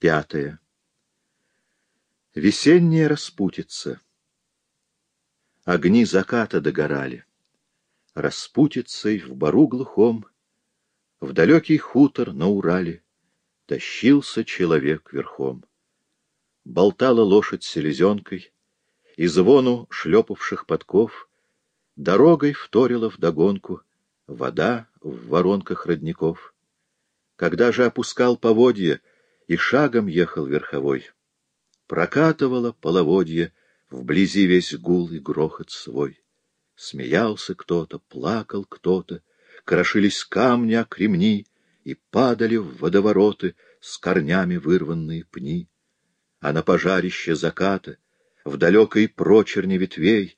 Пятое. Весенняя распутица. Огни заката догорали. Распутицей в бару глухом, В далекий хутор на Урале Тащился человек верхом. Болтала лошадь селезенкой, И звону шлепавших подков Дорогой вторила вдогонку Вода в воронках родников. Когда же опускал поводье И шагом ехал верховой, Прокатывало половодье Вблизи весь гул и грохот свой. Смеялся кто-то, плакал кто-то, Крошились камни о кремни И падали в водовороты С корнями вырванные пни. А на пожарище заката, В далекой прочерне ветвей,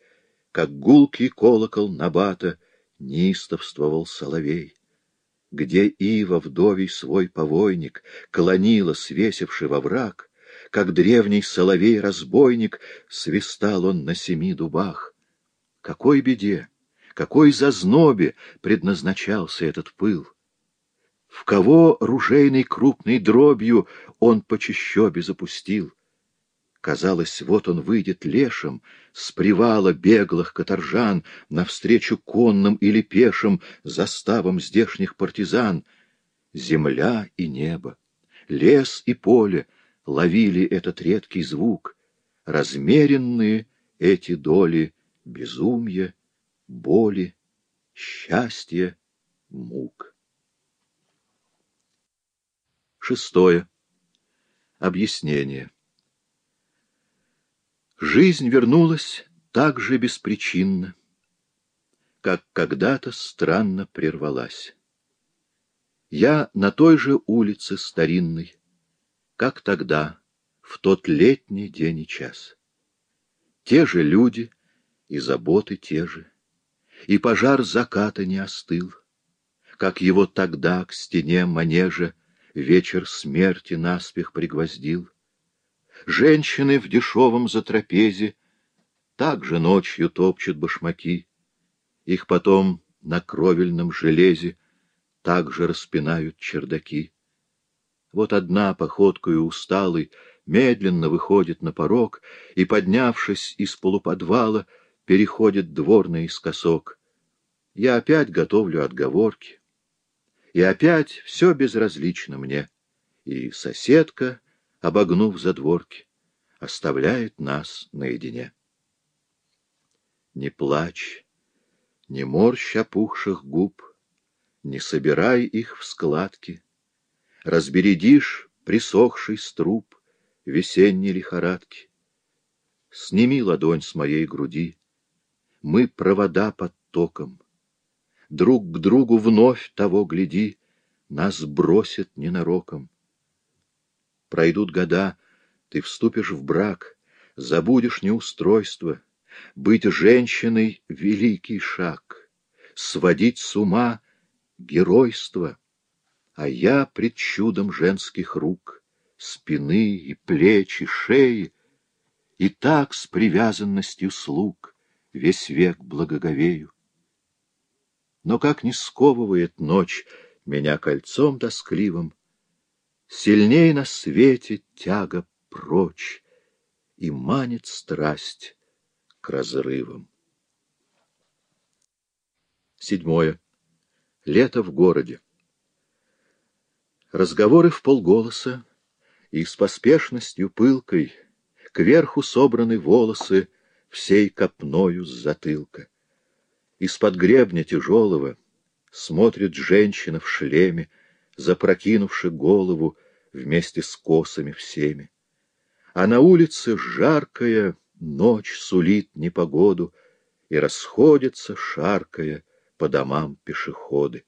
Как гулкий колокол набата, Неистовствовал соловей. Где ива вдовий свой повойник Клонила, свесивший во враг, как древний соловей-разбойник, свистал он на семи дубах. Какой беде, какой зазнобе предназначался этот пыл! В кого ружейной крупной дробью он по чащобе запустил? Казалось, вот он выйдет лешим с привала беглых каторжан навстречу конным или пешим заставам здешних партизан. Земля и небо, лес и поле — ловили этот редкий звук, размеренные эти доли безумья, боли, счастья, мук. Шестое. Объяснение. Жизнь вернулась так же беспричинно, как когда-то странно прервалась. Я на той же улице старинной, как тогда, в тот летний день и час. Те же люди и заботы те же, и пожар заката не остыл, как его тогда к стене манежа вечер смерти наспех пригвоздил. Женщины в дешевом затрапезе также ночью топчут башмаки, их потом на кровельном железе также распинают чердаки. Вот одна походкою усталой медленно выходит на порог и, поднявшись из полуподвала, переходит двор наискосок. Я опять готовлю отговорки. И опять все безразлично мне. И соседка, обогнув задворки, оставляет нас наедине. Не плачь, не морщ опухших губ, не собирай их в складки, Разбередишь присохший струп весенней лихорадки. Сними ладонь с моей груди, мы провода под током. Друг к другу вновь того гляди, нас бросит ненароком. Пройдут года, ты вступишь в брак, забудешь неустройство, быть женщиной — великий шаг, сводить с ума — геройство — а я пред чудом женских рук, спины и плеч и шеи, и так с привязанностью слуг весь век благоговею. Но как не сковывает ночь меня кольцом тоскливым, Сильней на свете тяга прочь, И манит страсть к разрывам. Седьмое. Лето в городе. Разговоры в полголоса, и с поспешностью пылкой Кверху собраны волосы всей копною с затылка. Из-под гребня тяжелого смотрит женщина в шлеме, Запрокинувши голову вместе с косами всеми. А на улице жаркая ночь сулит непогоду, И расходятся, шаркая, по домам пешеходы.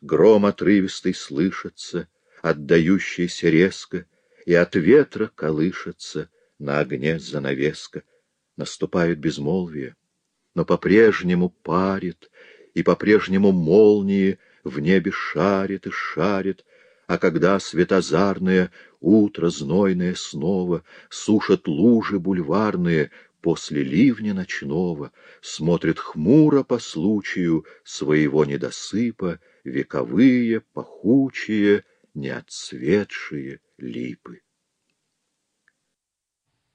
Гром отрывистый слышится — отдающийся резко, и от ветра колышется на огне занавеска. Наступает безмолвие, но по-прежнему парит, и по-прежнему молнии в небе шарит и шарит, а когда светозарное утро знойное снова сушат лужи бульварные после ливня ночного, смотрит хмуро по случаю своего недосыпа вековые, пахучие, неотцветшие липы.